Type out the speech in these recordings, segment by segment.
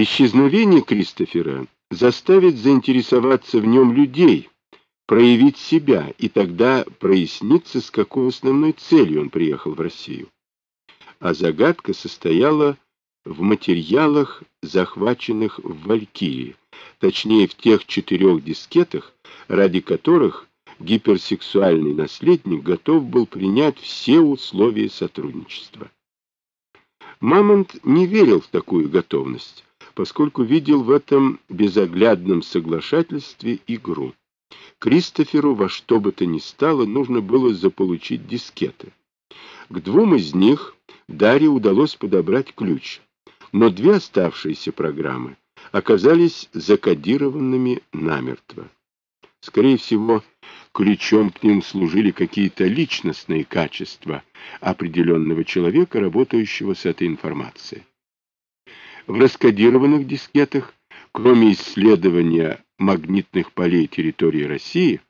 Исчезновение Кристофера заставит заинтересоваться в нем людей, проявить себя, и тогда прояснится, с какой основной целью он приехал в Россию. А загадка состояла в материалах, захваченных в Валькирии, точнее в тех четырех дискетах, ради которых гиперсексуальный наследник готов был принять все условия сотрудничества. Мамонт не верил в такую готовность, поскольку видел в этом безоглядном соглашательстве игру. Кристоферу во что бы то ни стало нужно было заполучить дискеты. К двум из них Дарье удалось подобрать ключ, но две оставшиеся программы оказались закодированными намертво. Скорее всего, ключом к ним служили какие-то личностные качества определенного человека, работающего с этой информацией. В раскодированных дискетах, кроме исследования магнитных полей территории России,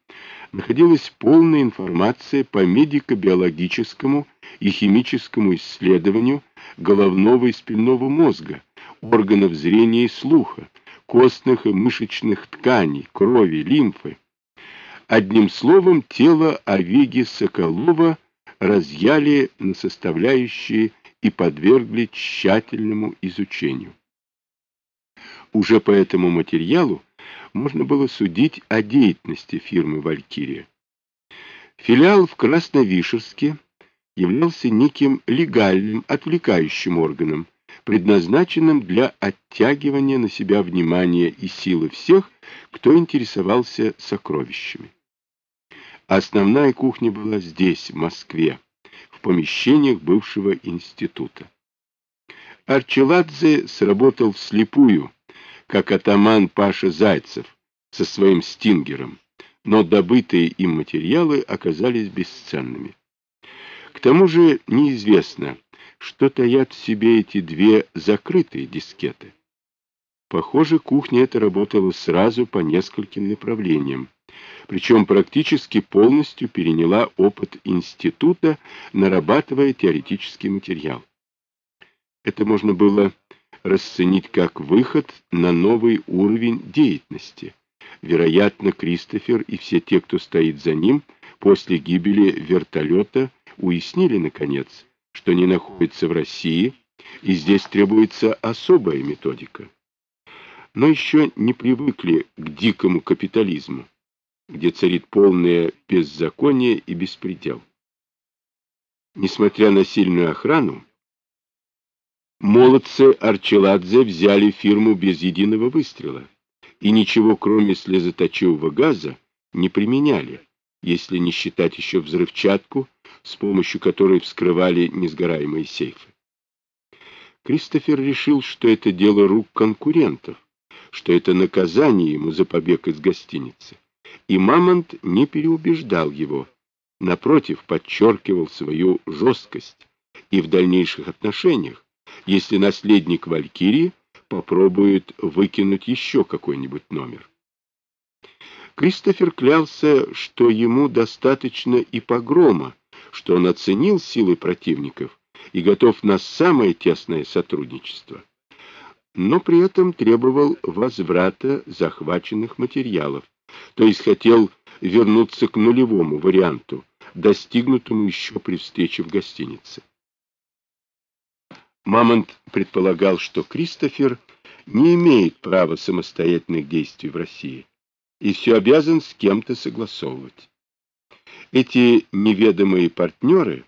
находилась полная информация по медико-биологическому и химическому исследованию головного и спинного мозга, органов зрения и слуха, костных и мышечных тканей, крови, лимфы. Одним словом, тело Овеги Соколова разъяли на составляющие и подвергли тщательному изучению. Уже по этому материалу можно было судить о деятельности фирмы «Валькирия». Филиал в Красновишерске являлся неким легальным отвлекающим органом, предназначенным для оттягивания на себя внимания и силы всех, кто интересовался сокровищами. Основная кухня была здесь, в Москве в помещениях бывшего института. Арчеладзе сработал вслепую, как атаман Паша Зайцев со своим стингером, но добытые им материалы оказались бесценными. К тому же неизвестно, что таят в себе эти две закрытые дискеты. Похоже, кухня эта работала сразу по нескольким направлениям причем практически полностью переняла опыт института, нарабатывая теоретический материал. Это можно было расценить как выход на новый уровень деятельности. Вероятно, Кристофер и все те, кто стоит за ним, после гибели вертолета уяснили, наконец, что не находится в России, и здесь требуется особая методика. Но еще не привыкли к дикому капитализму где царит полное беззаконие и беспредел. Несмотря на сильную охрану, молодцы Арчеладзе взяли фирму без единого выстрела и ничего, кроме слезоточивого газа, не применяли, если не считать еще взрывчатку, с помощью которой вскрывали несгораемые сейфы. Кристофер решил, что это дело рук конкурентов, что это наказание ему за побег из гостиницы и Мамонт не переубеждал его, напротив, подчеркивал свою жесткость и в дальнейших отношениях, если наследник Валькирии попробует выкинуть еще какой-нибудь номер. Кристофер клялся, что ему достаточно и погрома, что он оценил силы противников и готов на самое тесное сотрудничество, но при этом требовал возврата захваченных материалов, то есть хотел вернуться к нулевому варианту, достигнутому еще при встрече в гостинице. Мамонт предполагал, что Кристофер не имеет права самостоятельных действий в России и все обязан с кем-то согласовывать. Эти неведомые партнеры,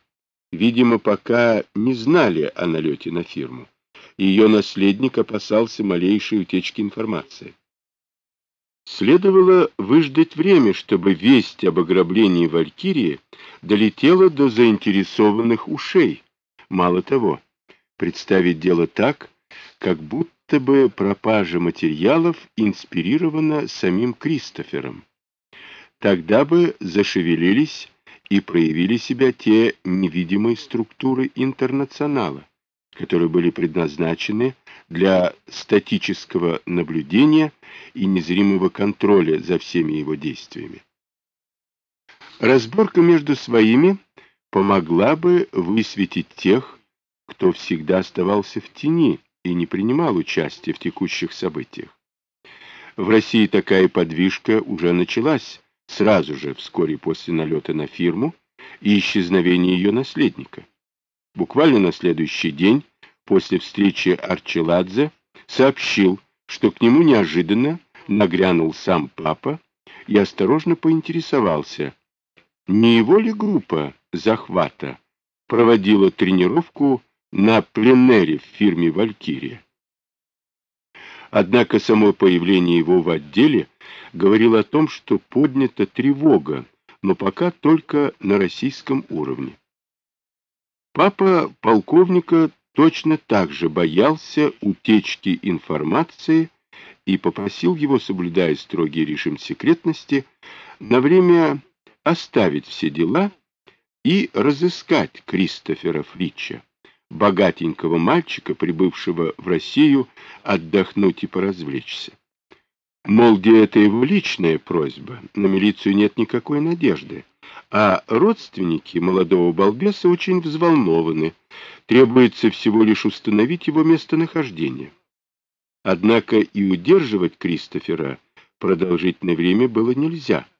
видимо, пока не знали о налете на фирму, и ее наследник опасался малейшей утечки информации. Следовало выждать время, чтобы весть об ограблении Валькирии долетела до заинтересованных ушей. Мало того, представить дело так, как будто бы пропажа материалов инспирирована самим Кристофером. Тогда бы зашевелились и проявили себя те невидимые структуры интернационала, которые были предназначены для статического наблюдения и незримого контроля за всеми его действиями. Разборка между своими помогла бы высветить тех, кто всегда оставался в тени, и не принимал участия в текущих событиях. В России такая подвижка уже началась сразу же, вскоре после налета на фирму и исчезновения ее наследника. Буквально на следующий день, после встречи Арчеладзе, сообщил, что к нему неожиданно нагрянул сам папа и осторожно поинтересовался, не его ли группа захвата проводила тренировку на пленэре в фирме «Валькирия». Однако само появление его в отделе говорило о том, что поднята тревога, но пока только на российском уровне. Папа полковника точно так же боялся утечки информации и попросил его, соблюдая строгий режим секретности, на время оставить все дела и разыскать Кристофера Фрича, богатенького мальчика, прибывшего в Россию отдохнуть и поразвлечься. Мол, где это его личная просьба, на милицию нет никакой надежды, а родственники молодого балбеса очень взволнованы, требуется всего лишь установить его местонахождение. Однако и удерживать Кристофера продолжительное время было нельзя —